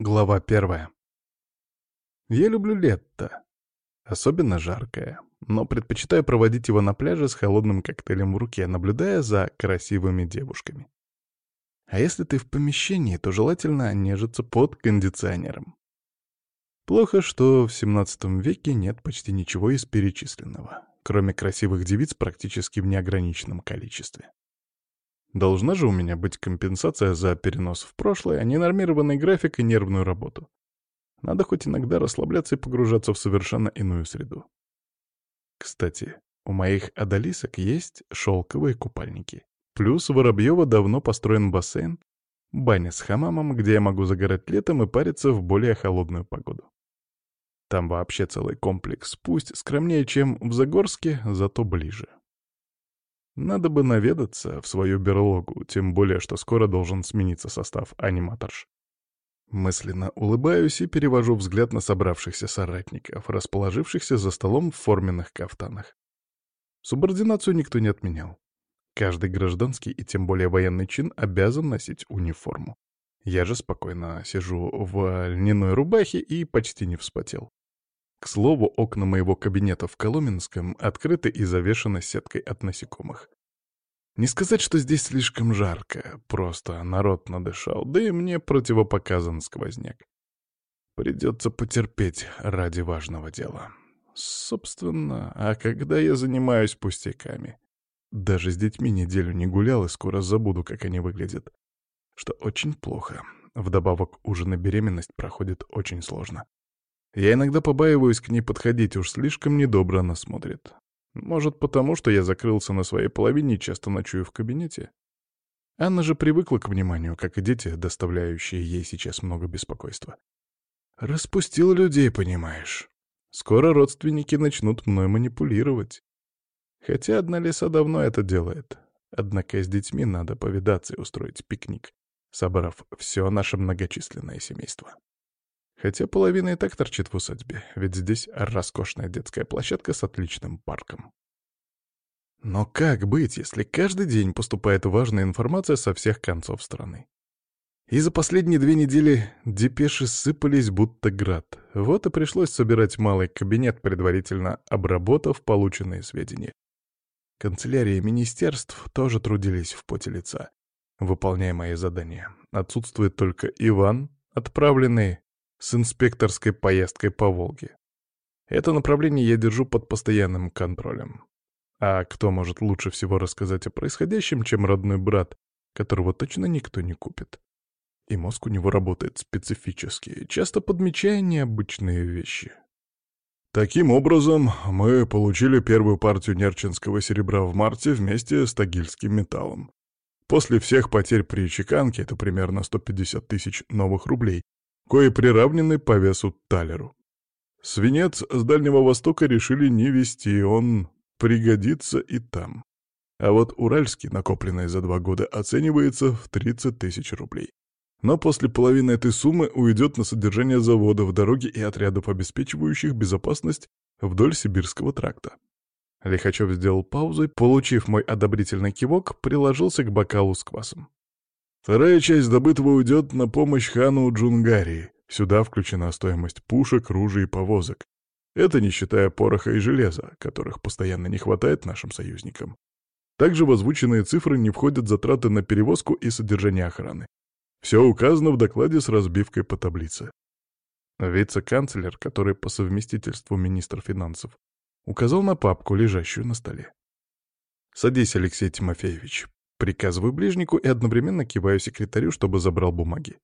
Глава первая. Я люблю лето. Особенно жаркое. Но предпочитаю проводить его на пляже с холодным коктейлем в руке, наблюдая за красивыми девушками. А если ты в помещении, то желательно нежиться под кондиционером. Плохо, что в 17 веке нет почти ничего из перечисленного, кроме красивых девиц практически в неограниченном количестве. Должна же у меня быть компенсация за перенос в прошлое, ненормированный график и нервную работу. Надо хоть иногда расслабляться и погружаться в совершенно иную среду. Кстати, у моих одолисок есть шелковые купальники. Плюс в Воробьево давно построен бассейн, баня с хамамом, где я могу загорать летом и париться в более холодную погоду. Там вообще целый комплекс, пусть скромнее, чем в Загорске, зато ближе. Надо бы наведаться в свою берлогу, тем более, что скоро должен смениться состав аниматорш. Мысленно улыбаюсь и перевожу взгляд на собравшихся соратников, расположившихся за столом в форменных кафтанах. Субординацию никто не отменял. Каждый гражданский и тем более военный чин обязан носить униформу. Я же спокойно сижу в льняной рубахе и почти не вспотел. К слову, окна моего кабинета в Коломенском открыты и завешаны сеткой от насекомых. Не сказать, что здесь слишком жарко, просто народ надышал, да и мне противопоказан сквозняк. Придется потерпеть ради важного дела. Собственно, а когда я занимаюсь пустяками? Даже с детьми неделю не гулял и скоро забуду, как они выглядят. Что очень плохо. Вдобавок, ужин и беременность проходит очень сложно. Я иногда побаиваюсь к ней подходить, уж слишком недобро она смотрит. Может, потому что я закрылся на своей половине и часто ночую в кабинете? Анна же привыкла к вниманию, как и дети, доставляющие ей сейчас много беспокойства. Распустил людей, понимаешь. Скоро родственники начнут мной манипулировать. Хотя одна лиса давно это делает. Однако с детьми надо повидаться и устроить пикник, собрав все наше многочисленное семейство. Хотя половина и так торчит в усадьбе, ведь здесь роскошная детская площадка с отличным парком. Но как быть, если каждый день поступает важная информация со всех концов страны? И за последние две недели депеши сыпались будто град. Вот и пришлось собирать малый кабинет, предварительно обработав полученные сведения. Канцелярии министерств тоже трудились в поте лица, выполняя мои задания. Отсутствует только Иван, отправленный с инспекторской поездкой по Волге. Это направление я держу под постоянным контролем. А кто может лучше всего рассказать о происходящем, чем родной брат, которого точно никто не купит? И мозг у него работает специфически, часто подмечая необычные вещи. Таким образом, мы получили первую партию нерчинского серебра в марте вместе с тагильским металлом. После всех потерь при чеканке, это примерно 150 тысяч новых рублей, кои приравнены по весу талеру. Свинец с Дальнего Востока решили не везти, он пригодится и там. А вот уральский, накопленный за два года, оценивается в 30 тысяч рублей. Но после половины этой суммы уйдет на содержание заводов, дороги и отрядов, обеспечивающих безопасность вдоль Сибирского тракта. Лихачев сделал паузу и, получив мой одобрительный кивок, приложился к бокалу с квасом. Вторая часть добытого уйдет на помощь хану Джунгарии. Сюда включена стоимость пушек, ружей и повозок. Это не считая пороха и железа, которых постоянно не хватает нашим союзникам. Также в озвученные цифры не входят затраты на перевозку и содержание охраны. Все указано в докладе с разбивкой по таблице. Вице-канцлер, который по совместительству министр финансов, указал на папку, лежащую на столе. «Садись, Алексей Тимофеевич. Приказываю ближнику и одновременно киваю секретарю, чтобы забрал бумаги.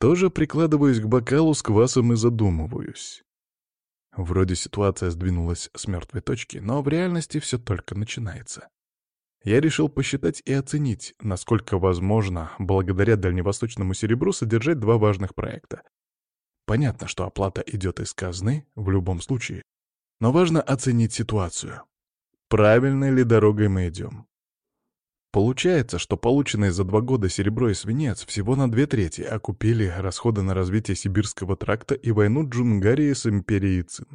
Тоже прикладываюсь к бокалу с квасом и задумываюсь. Вроде ситуация сдвинулась с мертвой точки, но в реальности все только начинается. Я решил посчитать и оценить, насколько возможно, благодаря дальневосточному серебру, содержать два важных проекта. Понятно, что оплата идет из казны в любом случае, но важно оценить ситуацию. Правильной ли дорогой мы идем? Получается, что полученные за два года серебро и свинец всего на две трети окупили расходы на развитие Сибирского тракта и войну Джунгарии с империей Цин.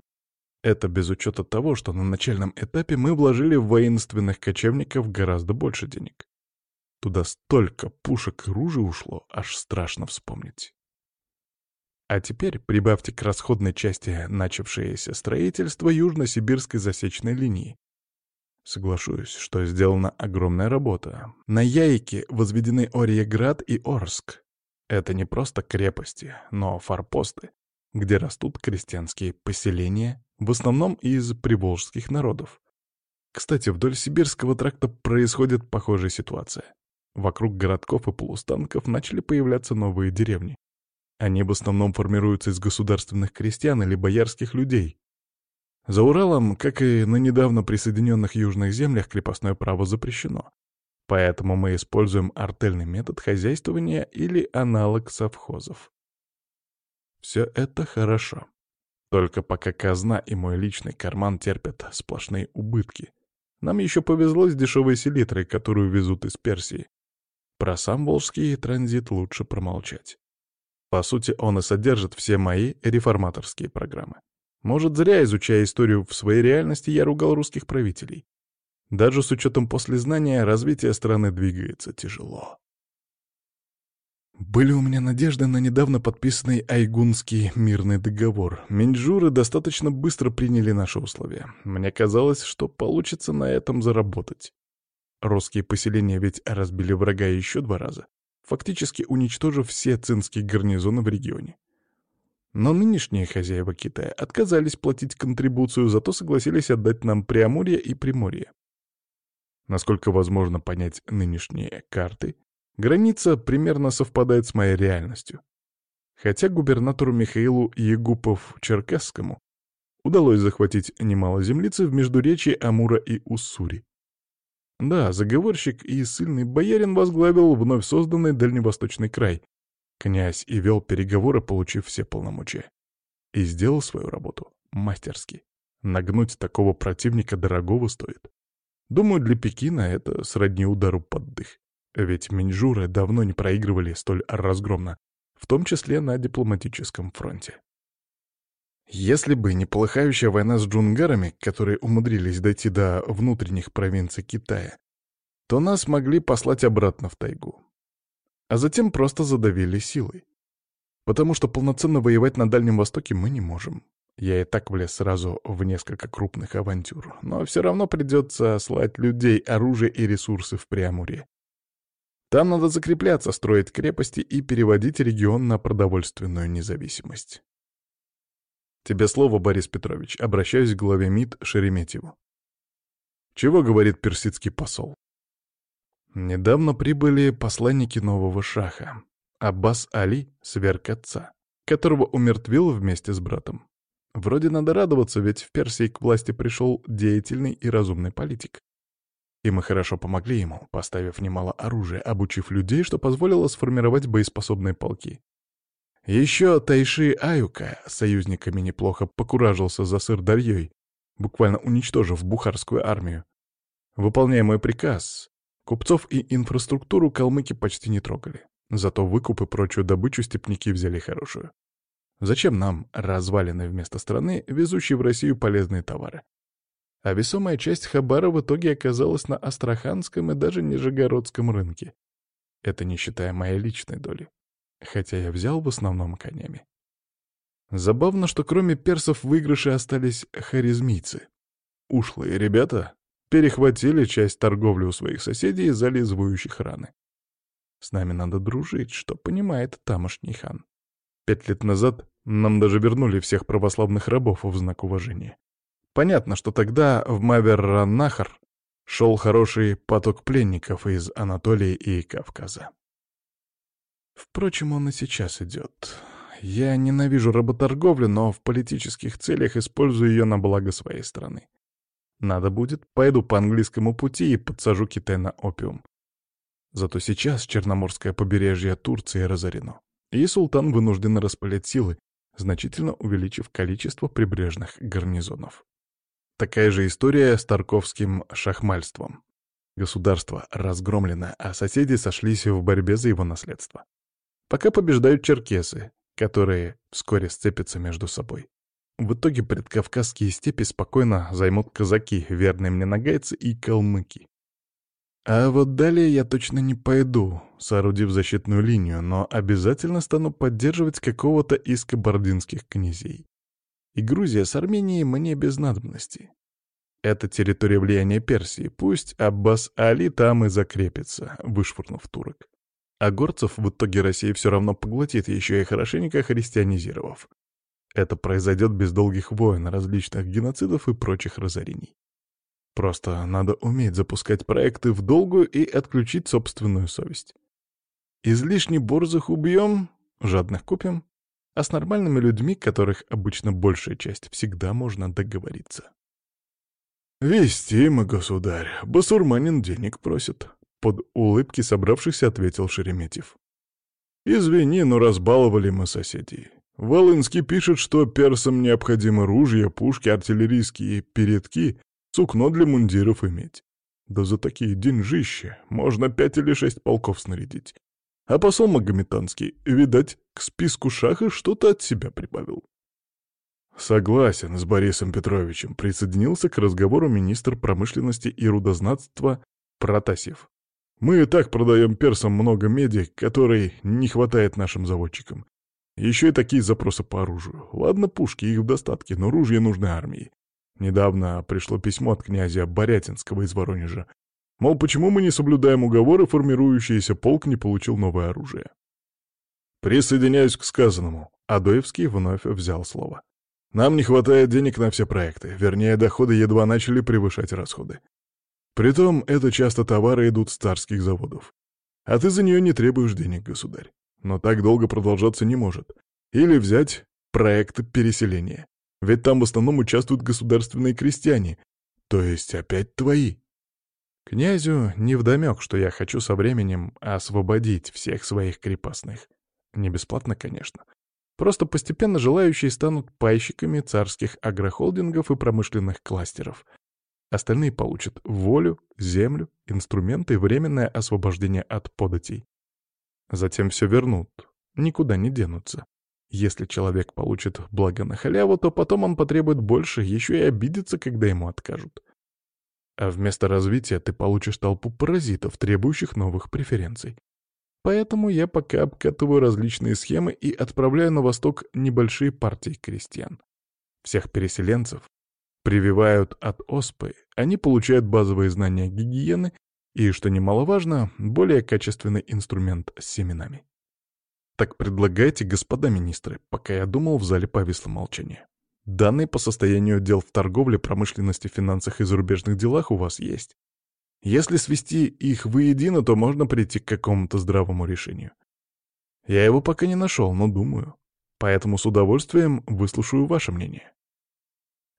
Это без учета того, что на начальном этапе мы вложили в воинственных кочевников гораздо больше денег. Туда столько пушек и ружей ушло, аж страшно вспомнить. А теперь прибавьте к расходной части начавшееся строительство южно-сибирской засечной линии. Соглашусь, что сделана огромная работа. На Яйке возведены Орьеград и Орск. Это не просто крепости, но форпосты, где растут крестьянские поселения, в основном из приволжских народов. Кстати, вдоль Сибирского тракта происходит похожая ситуация. Вокруг городков и полустанков начали появляться новые деревни. Они в основном формируются из государственных крестьян или боярских людей. За Уралом, как и на недавно присоединенных южных землях, крепостное право запрещено. Поэтому мы используем артельный метод хозяйствования или аналог совхозов. Все это хорошо. Только пока казна и мой личный карман терпят сплошные убытки. Нам еще повезло с дешевой селитрой, которую везут из Персии. Про сам волжский транзит лучше промолчать. По сути, он и содержит все мои реформаторские программы. Может, зря, изучая историю в своей реальности, я ругал русских правителей. Даже с учетом послезнания развитие страны двигается тяжело. Были у меня надежды на недавно подписанный Айгунский мирный договор. Минджуры достаточно быстро приняли наши условия. Мне казалось, что получится на этом заработать. Русские поселения ведь разбили врага еще два раза, фактически уничтожив все цинские гарнизоны в регионе. Но нынешние хозяева Китая отказались платить контрибуцию, зато согласились отдать нам Преамурье и Приморье. Насколько возможно понять нынешние карты, граница примерно совпадает с моей реальностью. Хотя губернатору Михаилу Егупов-Черкасскому удалось захватить немало землицы в междуречии Амура и Уссури. Да, заговорщик и сильный боярин возглавил вновь созданный Дальневосточный край. Князь и вел переговоры, получив все полномочия. И сделал свою работу мастерски. Нагнуть такого противника дорогого стоит. Думаю, для Пекина это сродни удару под дых. Ведь Минджуры давно не проигрывали столь разгромно, в том числе на дипломатическом фронте. Если бы не полыхающая война с джунгарами, которые умудрились дойти до внутренних провинций Китая, то нас могли послать обратно в тайгу. А затем просто задавили силой. Потому что полноценно воевать на Дальнем Востоке мы не можем. Я и так влез сразу в несколько крупных авантюр, но все равно придется слать людей, оружие и ресурсы в Преамуре. Там надо закрепляться, строить крепости и переводить регион на продовольственную независимость. Тебе слово, Борис Петрович. Обращаюсь к главе МИД Шереметьеву. Чего говорит персидский посол? Недавно прибыли посланники нового шаха. Аббас Али, сверк отца, которого умертвил вместе с братом. Вроде надо радоваться, ведь в Персии к власти пришел деятельный и разумный политик. И мы хорошо помогли ему, поставив немало оружия, обучив людей, что позволило сформировать боеспособные полки. Еще Тайши Аюка союзниками неплохо покуражился за Сырдарьей, буквально уничтожив бухарскую армию. Выполняя мой приказ, купцов и инфраструктуру калмыки почти не трогали. Зато выкуп и прочую добычу степняки взяли хорошую. Зачем нам развалины вместо страны, везущие в Россию полезные товары? А весомая часть Хабара в итоге оказалась на Астраханском и даже Нижегородском рынке. Это не считая моей личной доли хотя я взял в основном конями. Забавно, что кроме персов в выигрыше остались харизмийцы. Ушлые ребята перехватили часть торговли у своих соседей, зализывающих раны. С нами надо дружить, что понимает тамошний хан. Пять лет назад нам даже вернули всех православных рабов в знак уважения. Понятно, что тогда в Мавер-Нахар шел хороший поток пленников из Анатолии и Кавказа. Впрочем, он и сейчас идет. Я ненавижу работорговлю, но в политических целях использую ее на благо своей страны. Надо будет, пойду по английскому пути и подсажу Китай на опиум. Зато сейчас Черноморское побережье Турции разорено, и султан вынужден распылять силы, значительно увеличив количество прибрежных гарнизонов. Такая же история с Тарковским шахмальством. Государство разгромлено, а соседи сошлись в борьбе за его наследство. Пока побеждают черкесы, которые вскоре сцепятся между собой. В итоге предкавказские степи спокойно займут казаки, верные мне нагайцы и калмыки. А вот далее я точно не пойду, соорудив защитную линию, но обязательно стану поддерживать какого-то из кабардинских князей. И Грузия с Арменией мне без надобности. Это территория влияния Персии, пусть Аббас Али там и закрепится, вышвырнув турок. А горцев в итоге Россия все равно поглотит, еще и хорошенько христианизировав. Это произойдет без долгих войн, различных геноцидов и прочих разорений. Просто надо уметь запускать проекты в долгую и отключить собственную совесть. Излишне борзых убьем, жадных купим, а с нормальными людьми, которых обычно большая часть, всегда можно договориться. «Вестимо, государь, басурманин денег просит», — под улыбки собравшихся ответил Шереметьев. «Извини, но разбаловали мы соседей. Волынский пишет, что персам необходимы ружья, пушки, артиллерийские передки, сукно для мундиров иметь. Да за такие деньжища можно пять или шесть полков снарядить. А посол Магометанский, видать, к списку шаха что-то от себя прибавил. Согласен с Борисом Петровичем, присоединился к разговору министр промышленности и рудознатства Протасев. Мы и так продаем персам много меди, которой не хватает нашим заводчикам. Еще и такие запросы по оружию. Ладно, пушки, их в достатке, но ружья нужны армии. Недавно пришло письмо от князя Борятинского из Воронежа. Мол, почему мы не соблюдаем уговоры, формирующийся полк не получил новое оружие. Присоединяюсь к сказанному. Адоевский вновь взял слово. Нам не хватает денег на все проекты, вернее, доходы едва начали превышать расходы. Притом, это часто товары идут с царских заводов. А ты за нее не требуешь денег, государь. Но так долго продолжаться не может. Или взять проект переселения. Ведь там в основном участвуют государственные крестьяне, то есть опять твои. Князю невдомек, что я хочу со временем освободить всех своих крепостных. Не бесплатно, конечно. Просто постепенно желающие станут пайщиками царских агрохолдингов и промышленных кластеров. Остальные получат волю, землю, инструменты и временное освобождение от податей. Затем все вернут, никуда не денутся. Если человек получит благо на халяву, то потом он потребует больше, еще и обидится, когда ему откажут. А вместо развития ты получишь толпу паразитов, требующих новых преференций. Поэтому я пока обкатываю различные схемы и отправляю на восток небольшие партии крестьян. Всех переселенцев прививают от оспы, они получают базовые знания гигиены и, что немаловажно, более качественный инструмент с семенами. Так предлагайте, господа министры, пока я думал, в зале повисло молчание. Данные по состоянию дел в торговле, промышленности, финансах и зарубежных делах у вас есть. Если свести их воедино, то можно прийти к какому-то здравому решению. Я его пока не нашел, но думаю. Поэтому с удовольствием выслушаю ваше мнение.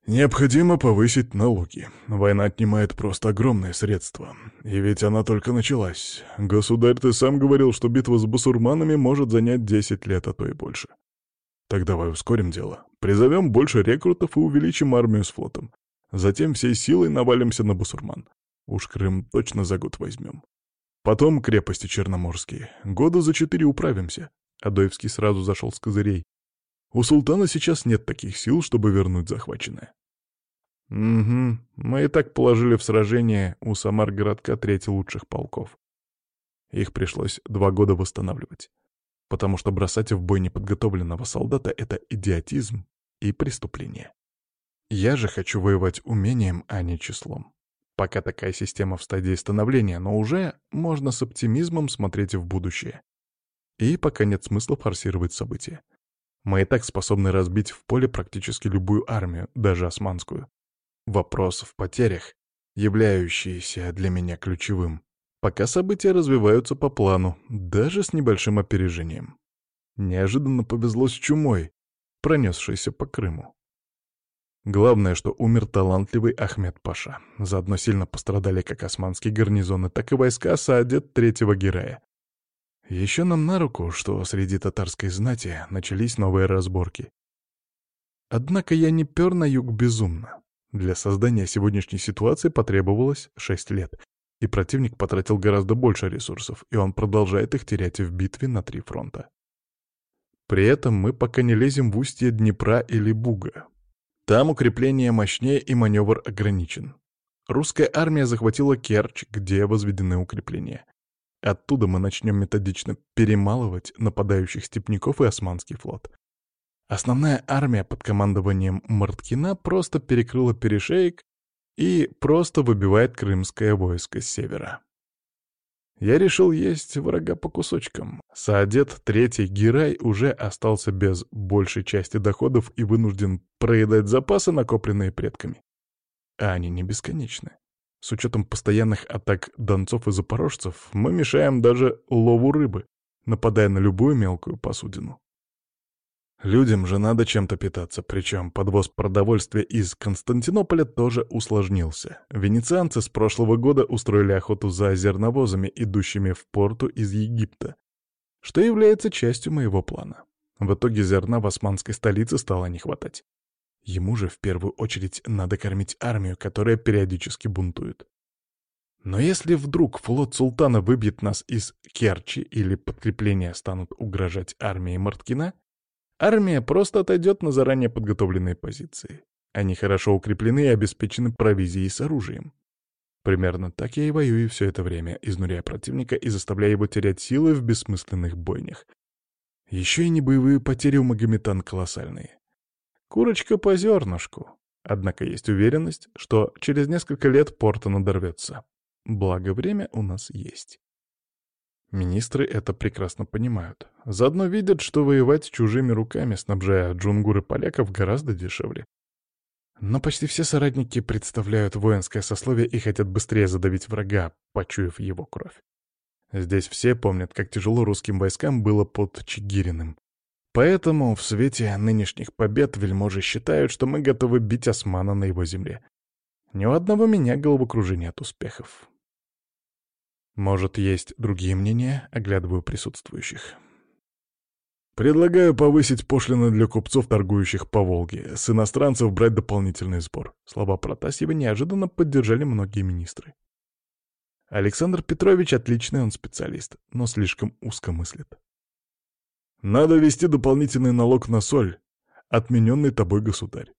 Необходимо повысить налоги. Война отнимает просто огромные средства. И ведь она только началась. Государь, ты сам говорил, что битва с басурманами может занять 10 лет, а то и больше. Так давай ускорим дело. Призовем больше рекрутов и увеличим армию с флотом. Затем всей силой навалимся на басурман. Уж Крым точно за год возьмем. Потом крепости черноморские. Года за четыре управимся. Адоевский сразу зашел с козырей. У султана сейчас нет таких сил, чтобы вернуть захваченное. Угу, мы и так положили в сражение у Самар-городка треть лучших полков. Их пришлось два года восстанавливать. Потому что бросать в бой неподготовленного солдата — это идиотизм и преступление. Я же хочу воевать умением, а не числом. Пока такая система в стадии становления, но уже можно с оптимизмом смотреть в будущее. И пока нет смысла форсировать события. Мы и так способны разбить в поле практически любую армию, даже османскую. Вопрос в потерях, являющийся для меня ключевым. Пока события развиваются по плану, даже с небольшим опережением. Неожиданно повезло с чумой, пронесшейся по Крыму. Главное, что умер талантливый Ахмед Паша. Заодно сильно пострадали как османские гарнизоны, так и войска Саадет Третьего Герая. Еще нам на руку, что среди татарской знати начались новые разборки. Однако я не пер на юг безумно. Для создания сегодняшней ситуации потребовалось шесть лет, и противник потратил гораздо больше ресурсов, и он продолжает их терять в битве на три фронта. При этом мы пока не лезем в устье Днепра или Буга. Там укрепление мощнее и маневр ограничен. Русская армия захватила Керчь, где возведены укрепления. Оттуда мы начнем методично перемалывать нападающих степняков и османский флот. Основная армия под командованием Марткина просто перекрыла перешеек и просто выбивает крымское войско с севера. Я решил есть врага по кусочкам. Саадет Третий Герай уже остался без большей части доходов и вынужден проедать запасы, накопленные предками. А они не бесконечны. С учетом постоянных атак донцов и запорожцев мы мешаем даже лову рыбы, нападая на любую мелкую посудину. Людям же надо чем-то питаться, причем подвоз продовольствия из Константинополя тоже усложнился. Венецианцы с прошлого года устроили охоту за зерновозами, идущими в порту из Египта, что является частью моего плана. В итоге зерна в османской столице стало не хватать. Ему же в первую очередь надо кормить армию, которая периодически бунтует. Но если вдруг флот султана выбьет нас из Керчи или подкрепления станут угрожать армии Марткина, Армия просто отойдет на заранее подготовленные позиции. Они хорошо укреплены и обеспечены провизией с оружием. Примерно так я и воюю все это время, изнуряя противника и заставляя его терять силы в бессмысленных бойнях. Еще и небоевые потери у Магометан колоссальные. Курочка по зернышку. Однако есть уверенность, что через несколько лет порта надорвется. Благо время у нас есть. Министры это прекрасно понимают. Заодно видят, что воевать чужими руками, снабжая джунгуры поляков, гораздо дешевле. Но почти все соратники представляют воинское сословие и хотят быстрее задавить врага, почуяв его кровь. Здесь все помнят, как тяжело русским войскам было под Чигириным. Поэтому в свете нынешних побед вельможи считают, что мы готовы бить османа на его земле. Ни у одного меня головокружение от успехов. Может, есть другие мнения, оглядываю присутствующих. Предлагаю повысить пошлины для купцов, торгующих по Волге, с иностранцев брать дополнительный сбор. Слова Протасьева неожиданно поддержали многие министры. Александр Петрович отличный он специалист, но слишком узко мыслит. Надо ввести дополнительный налог на соль, отмененный тобой государь.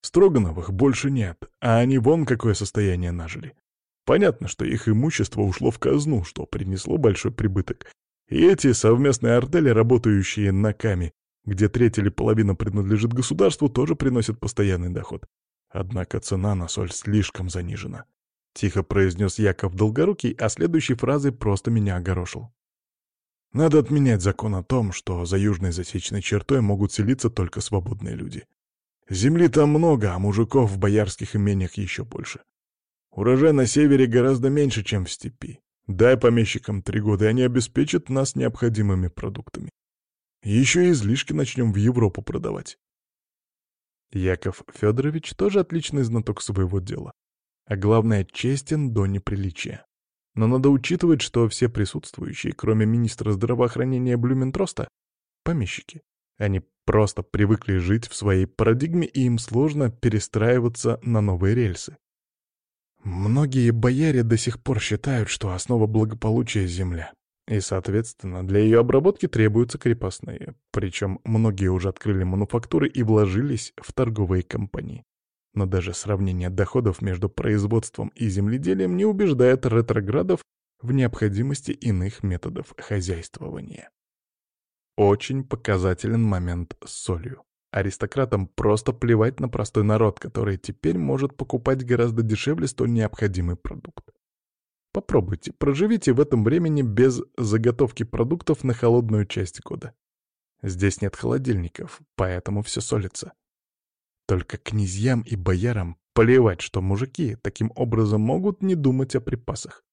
Строгановых больше нет, а они вон какое состояние нажили. Понятно, что их имущество ушло в казну, что принесло большой прибыток. И эти совместные артели, работающие на Каме, где треть или половина принадлежит государству, тоже приносят постоянный доход. Однако цена на соль слишком занижена. Тихо произнес Яков Долгорукий, а следующей фразой просто меня огорошил. Надо отменять закон о том, что за южной засечной чертой могут селиться только свободные люди. Земли там много, а мужиков в боярских имениях еще больше. Урожай на севере гораздо меньше, чем в степи. Дай помещикам три года, и они обеспечат нас необходимыми продуктами. Еще и излишки начнем в Европу продавать. Яков Федорович тоже отличный знаток своего дела. А главное, честен до неприличия. Но надо учитывать, что все присутствующие, кроме министра здравоохранения Блюментроста, помещики. Они просто привыкли жить в своей парадигме, и им сложно перестраиваться на новые рельсы. Многие бояре до сих пор считают, что основа благополучия — земля. И, соответственно, для ее обработки требуются крепостные. Причем многие уже открыли мануфактуры и вложились в торговые компании. Но даже сравнение доходов между производством и земледелием не убеждает ретроградов в необходимости иных методов хозяйствования. Очень показателен момент с солью. Аристократам просто плевать на простой народ, который теперь может покупать гораздо дешевле столь необходимый продукт. Попробуйте, проживите в этом времени без заготовки продуктов на холодную часть года. Здесь нет холодильников, поэтому все солится. Только князьям и боярам плевать, что мужики таким образом могут не думать о припасах.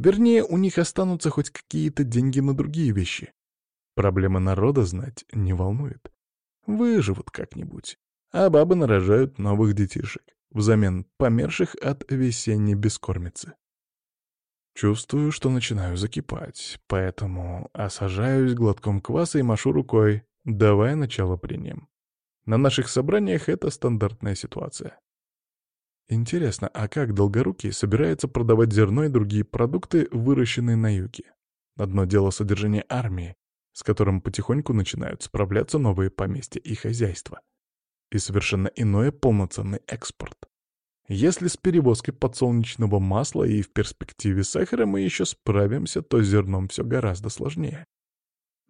Вернее, у них останутся хоть какие-то деньги на другие вещи. Проблема народа знать не волнует. Выживут как-нибудь. А бабы нарожают новых детишек, взамен померших от весенней бескормицы. Чувствую, что начинаю закипать, поэтому осажаюсь глотком кваса и машу рукой, давая начало прениям. На наших собраниях это стандартная ситуация. Интересно, а как Долгорукий собирается продавать зерно и другие продукты, выращенные на юге? Одно дело содержание армии, с которым потихоньку начинают справляться новые поместья и хозяйства. И совершенно иное полноценный экспорт. Если с перевозкой подсолнечного масла и в перспективе сахара мы еще справимся, то зерном все гораздо сложнее.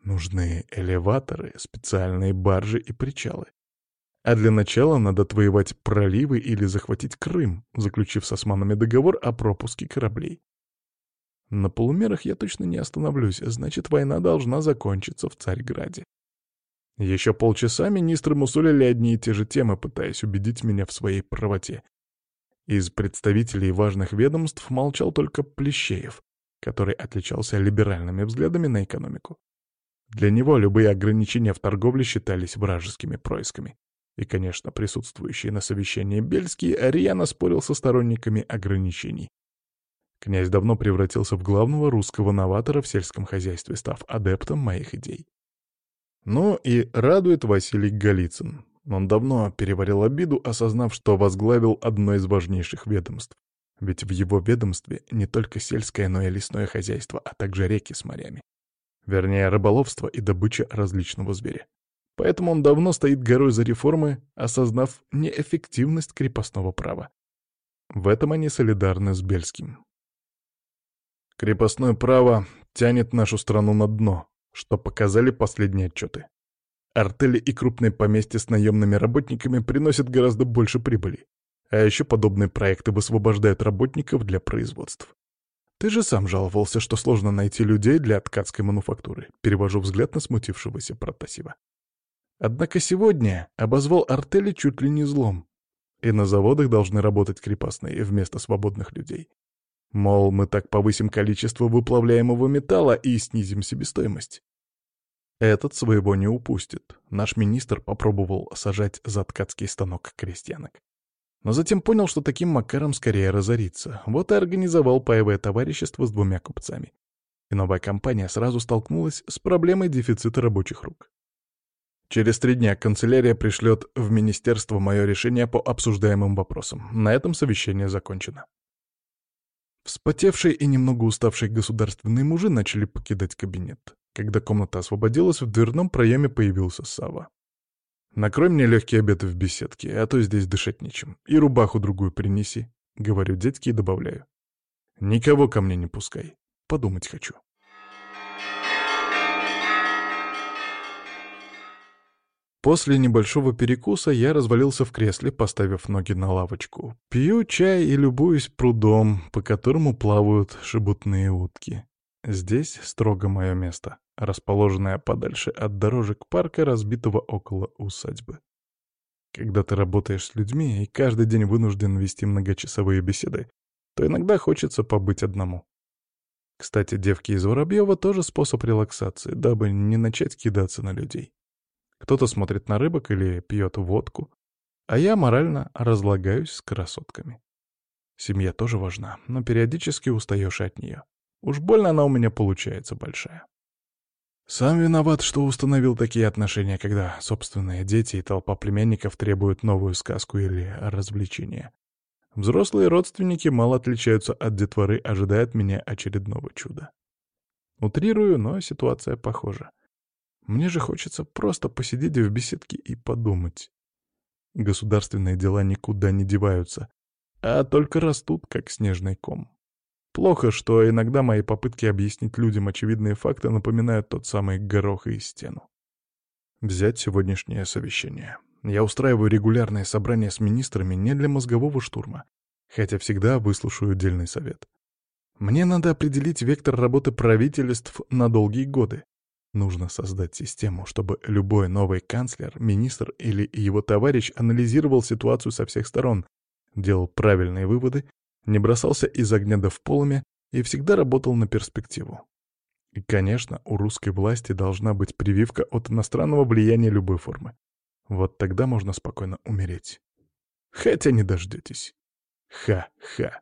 Нужны элеваторы, специальные баржи и причалы. А для начала надо отвоевать проливы или захватить Крым, заключив с османами договор о пропуске кораблей. На полумерах я точно не остановлюсь, значит, война должна закончиться в Царьграде. Еще полчаса министры мусолили одни и те же темы, пытаясь убедить меня в своей правоте. Из представителей важных ведомств молчал только Плещеев, который отличался либеральными взглядами на экономику. Для него любые ограничения в торговле считались вражескими происками. И, конечно, присутствующий на совещании Бельский рьяно спорил со сторонниками ограничений. Князь давно превратился в главного русского новатора в сельском хозяйстве, став адептом моих идей. Ну и радует Василий Голицын. Он давно переварил обиду, осознав, что возглавил одно из важнейших ведомств. Ведь в его ведомстве не только сельское, но и лесное хозяйство, а также реки с морями. Вернее, рыболовство и добыча различного зверя. Поэтому он давно стоит горой за реформы, осознав неэффективность крепостного права. В этом они солидарны с Бельским. Крепостное право тянет нашу страну на дно, что показали последние отчеты. Артели и крупные поместья с наемными работниками приносят гораздо больше прибыли. А еще подобные проекты высвобождают работников для производств. Ты же сам жаловался, что сложно найти людей для ткацкой мануфактуры. Перевожу взгляд на смутившегося Протасева. Однако сегодня обозвал артели чуть ли не злом. И на заводах должны работать крепостные вместо свободных людей. Мол, мы так повысим количество выплавляемого металла и снизим себестоимость. Этот своего не упустит. Наш министр попробовал сажать за ткацкий станок крестьянок. Но затем понял, что таким макаром скорее разорится. Вот и организовал паевое товарищество с двумя купцами. И новая компания сразу столкнулась с проблемой дефицита рабочих рук. Через три дня канцелярия пришлет в министерство мое решение по обсуждаемым вопросам. На этом совещание закончено. Вспотевшие и немного уставшие государственные мужи начали покидать кабинет. Когда комната освободилась, в дверном проеме появился Сава. «Накрой мне легкий обед в беседке, а то здесь дышать нечем. И рубаху другую принеси», — говорю дядьке и добавляю. «Никого ко мне не пускай. Подумать хочу». После небольшого перекуса я развалился в кресле, поставив ноги на лавочку. Пью чай и любуюсь прудом, по которому плавают шебутные утки. Здесь строго мое место, расположенное подальше от дорожек парка, разбитого около усадьбы. Когда ты работаешь с людьми и каждый день вынужден вести многочасовые беседы, то иногда хочется побыть одному. Кстати, девки из Воробьева тоже способ релаксации, дабы не начать кидаться на людей. Кто-то смотрит на рыбок или пьет водку, а я морально разлагаюсь с красотками. Семья тоже важна, но периодически устаешь от нее. Уж больно она у меня получается большая. Сам виноват, что установил такие отношения, когда собственные дети и толпа племянников требуют новую сказку или развлечения. Взрослые родственники мало отличаются от детворы, ожидая от меня очередного чуда. Утрирую, но ситуация похожа. Мне же хочется просто посидеть в беседке и подумать. Государственные дела никуда не деваются, а только растут, как снежный ком. Плохо, что иногда мои попытки объяснить людям очевидные факты напоминают тот самый горох и стену. Взять сегодняшнее совещание. Я устраиваю регулярные собрания с министрами не для мозгового штурма, хотя всегда выслушаю отдельный совет. Мне надо определить вектор работы правительств на долгие годы, Нужно создать систему, чтобы любой новый канцлер, министр или его товарищ анализировал ситуацию со всех сторон, делал правильные выводы, не бросался из огня до в полыми и всегда работал на перспективу. И, конечно, у русской власти должна быть прививка от иностранного влияния любой формы. Вот тогда можно спокойно умереть. Хотя не дождетесь. Ха-ха.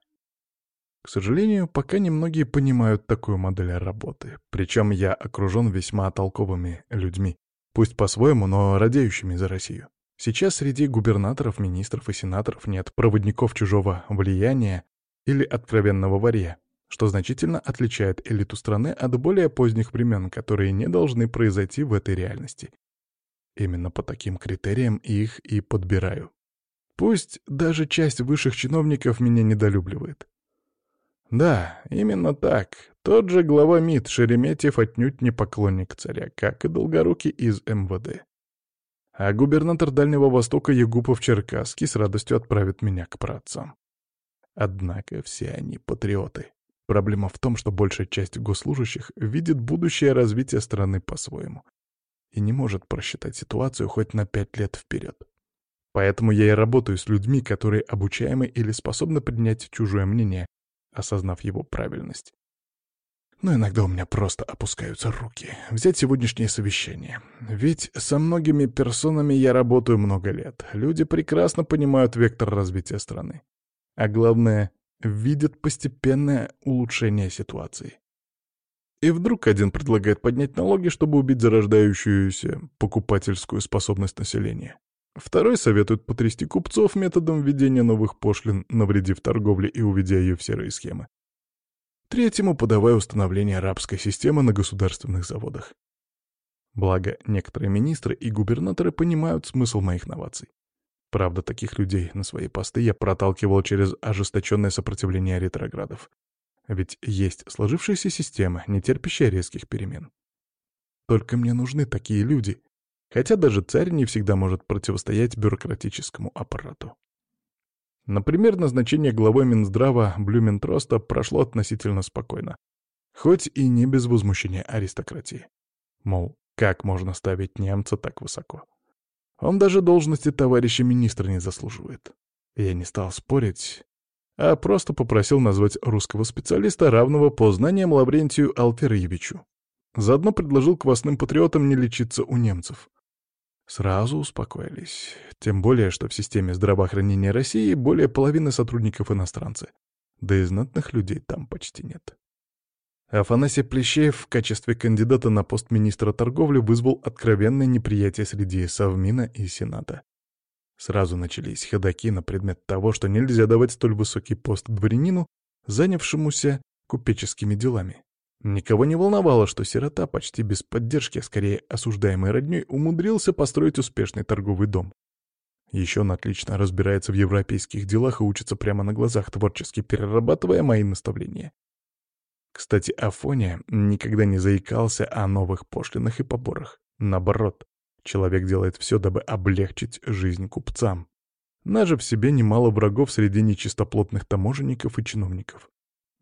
К сожалению, пока немногие понимают такую модель работы. Причем я окружен весьма толковыми людьми. Пусть по-своему, но радеющими за Россию. Сейчас среди губернаторов, министров и сенаторов нет проводников чужого влияния или откровенного варья, что значительно отличает элиту страны от более поздних времен, которые не должны произойти в этой реальности. Именно по таким критериям их и подбираю. Пусть даже часть высших чиновников меня недолюбливает. Да, именно так. Тот же глава МИД Шереметьев отнюдь не поклонник царя, как и Долгорукий из МВД. А губернатор Дальнего Востока Егупов-Черкасский с радостью отправит меня к працам. Однако все они патриоты. Проблема в том, что большая часть госслужащих видит будущее развитие страны по-своему и не может просчитать ситуацию хоть на пять лет вперед. Поэтому я и работаю с людьми, которые обучаемы или способны принять чужое мнение, осознав его правильность. Но иногда у меня просто опускаются руки. Взять сегодняшнее совещание. Ведь со многими персонами я работаю много лет. Люди прекрасно понимают вектор развития страны. А главное, видят постепенное улучшение ситуации. И вдруг один предлагает поднять налоги, чтобы убить зарождающуюся покупательскую способность населения. Второй советует потрясти купцов методом введения новых пошлин, навредив торговле и уведя ее в серые схемы. Третьему подавая установление рабской системы на государственных заводах. Благо, некоторые министры и губернаторы понимают смысл моих новаций. Правда, таких людей на свои посты я проталкивал через ожесточенное сопротивление ретроградов. Ведь есть сложившаяся система, не терпящая резких перемен. Только мне нужны такие люди, хотя даже царь не всегда может противостоять бюрократическому аппарату. Например, назначение главой Минздрава Блюментроста прошло относительно спокойно, хоть и не без возмущения аристократии. Мол, как можно ставить немца так высоко? Он даже должности товарища министра не заслуживает. Я не стал спорить, а просто попросил назвать русского специалиста, равного по знаниям Лаврентию Алтерьевичу. Заодно предложил квасным патриотам не лечиться у немцев. Сразу успокоились. Тем более, что в системе здравоохранения России более половины сотрудников иностранцы. Да и знатных людей там почти нет. Афанасий Плещеев в качестве кандидата на пост министра торговли вызвал откровенное неприятие среди Совмина и Сената. Сразу начались ходаки на предмет того, что нельзя давать столь высокий пост дворянину, занявшемуся купеческими делами. Никого не волновало, что сирота почти без поддержки, а скорее осуждаемый роднёй, умудрился построить успешный торговый дом. Еще он отлично разбирается в европейских делах и учится прямо на глазах, творчески перерабатывая мои наставления. Кстати, Афония никогда не заикался о новых пошлинах и поборах. Наоборот, человек делает все, дабы облегчить жизнь купцам. Нажив себе немало врагов среди нечистоплотных таможенников и чиновников.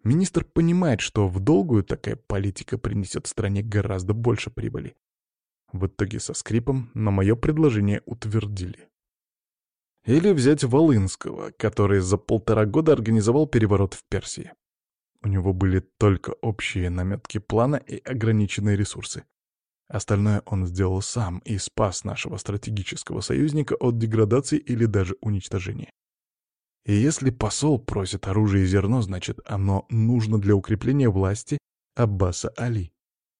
Министр понимает, что в долгую такая политика принесет стране гораздо больше прибыли. В итоге со скрипом на мое предложение утвердили. Или взять Волынского, который за полтора года организовал переворот в Персии. У него были только общие наметки плана и ограниченные ресурсы. Остальное он сделал сам и спас нашего стратегического союзника от деградации или даже уничтожения. И если посол просит оружие и зерно, значит, оно нужно для укрепления власти Аббаса Али.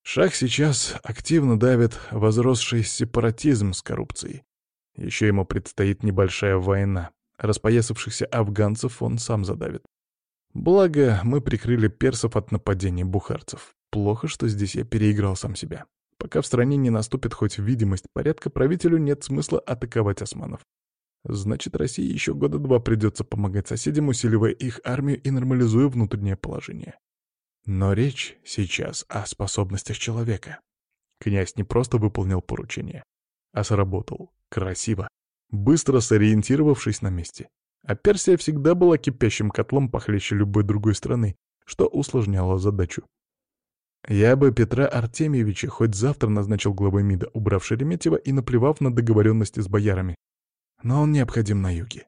Шах сейчас активно давит возросший сепаратизм с коррупцией. Еще ему предстоит небольшая война. Распоясавшихся афганцев он сам задавит. Благо, мы прикрыли персов от нападений бухарцев. Плохо, что здесь я переиграл сам себя. Пока в стране не наступит хоть видимость порядка, правителю нет смысла атаковать османов. Значит, России еще года два придется помогать соседям, усиливая их армию и нормализуя внутреннее положение. Но речь сейчас о способностях человека. Князь не просто выполнил поручение, а сработал красиво, быстро сориентировавшись на месте. А Персия всегда была кипящим котлом похлеще любой другой страны, что усложняло задачу. Я бы Петра Артемьевича хоть завтра назначил главой МИДа, убрав Шереметьева и наплевав на договоренности с боярами, но он необходим на юге.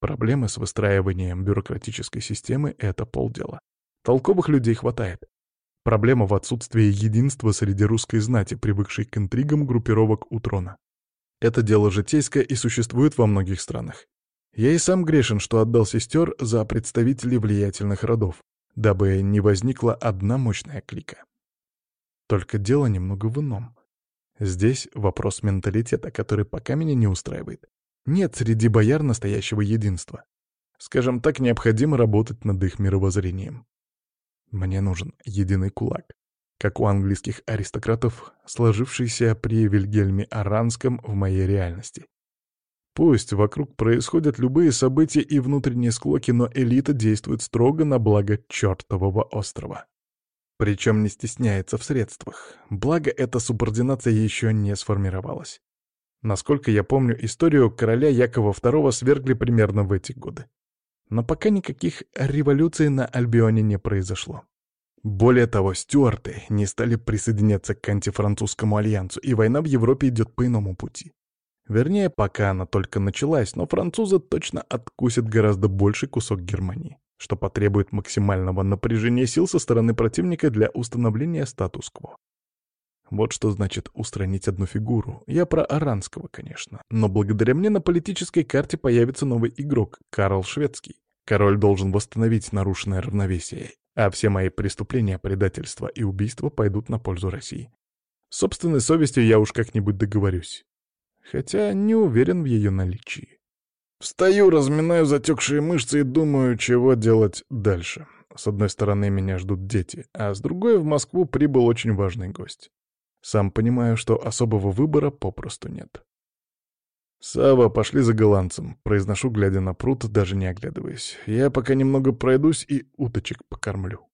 Проблемы с выстраиванием бюрократической системы — это полдела. Толковых людей хватает. Проблема в отсутствии единства среди русской знати, привыкшей к интригам группировок у трона. Это дело житейское и существует во многих странах. Я и сам грешен, что отдал сестер за представителей влиятельных родов, дабы не возникла одна мощная клика. Только дело немного в ином. Здесь вопрос менталитета, который пока меня не устраивает. Нет среди бояр настоящего единства. Скажем так, необходимо работать над их мировоззрением. Мне нужен единый кулак, как у английских аристократов, сложившийся при Вильгельме Аранском в моей реальности. Пусть вокруг происходят любые события и внутренние склоки, но элита действует строго на благо чертового острова. Причем не стесняется в средствах. Благо, эта субординация еще не сформировалась. Насколько я помню, историю короля Якова II свергли примерно в эти годы. Но пока никаких революций на Альбионе не произошло. Более того, стюарты не стали присоединяться к антифранцузскому альянсу, и война в Европе идет по иному пути. Вернее, пока она только началась, но французы точно откусят гораздо больший кусок Германии, что потребует максимального напряжения сил со стороны противника для установления статус-кво. Вот что значит устранить одну фигуру. Я про Аранского, конечно. Но благодаря мне на политической карте появится новый игрок — Карл Шведский. Король должен восстановить нарушенное равновесие, а все мои преступления, предательства и убийства пойдут на пользу России. С собственной совестью я уж как-нибудь договорюсь. Хотя не уверен в ее наличии. Встаю, разминаю затекшие мышцы и думаю, чего делать дальше. С одной стороны, меня ждут дети, а с другой в Москву прибыл очень важный гость. Сам понимаю, что особого выбора попросту нет. «Сава, пошли за голландцем», — произношу, глядя на пруд, даже не оглядываясь. «Я пока немного пройдусь и уточек покормлю».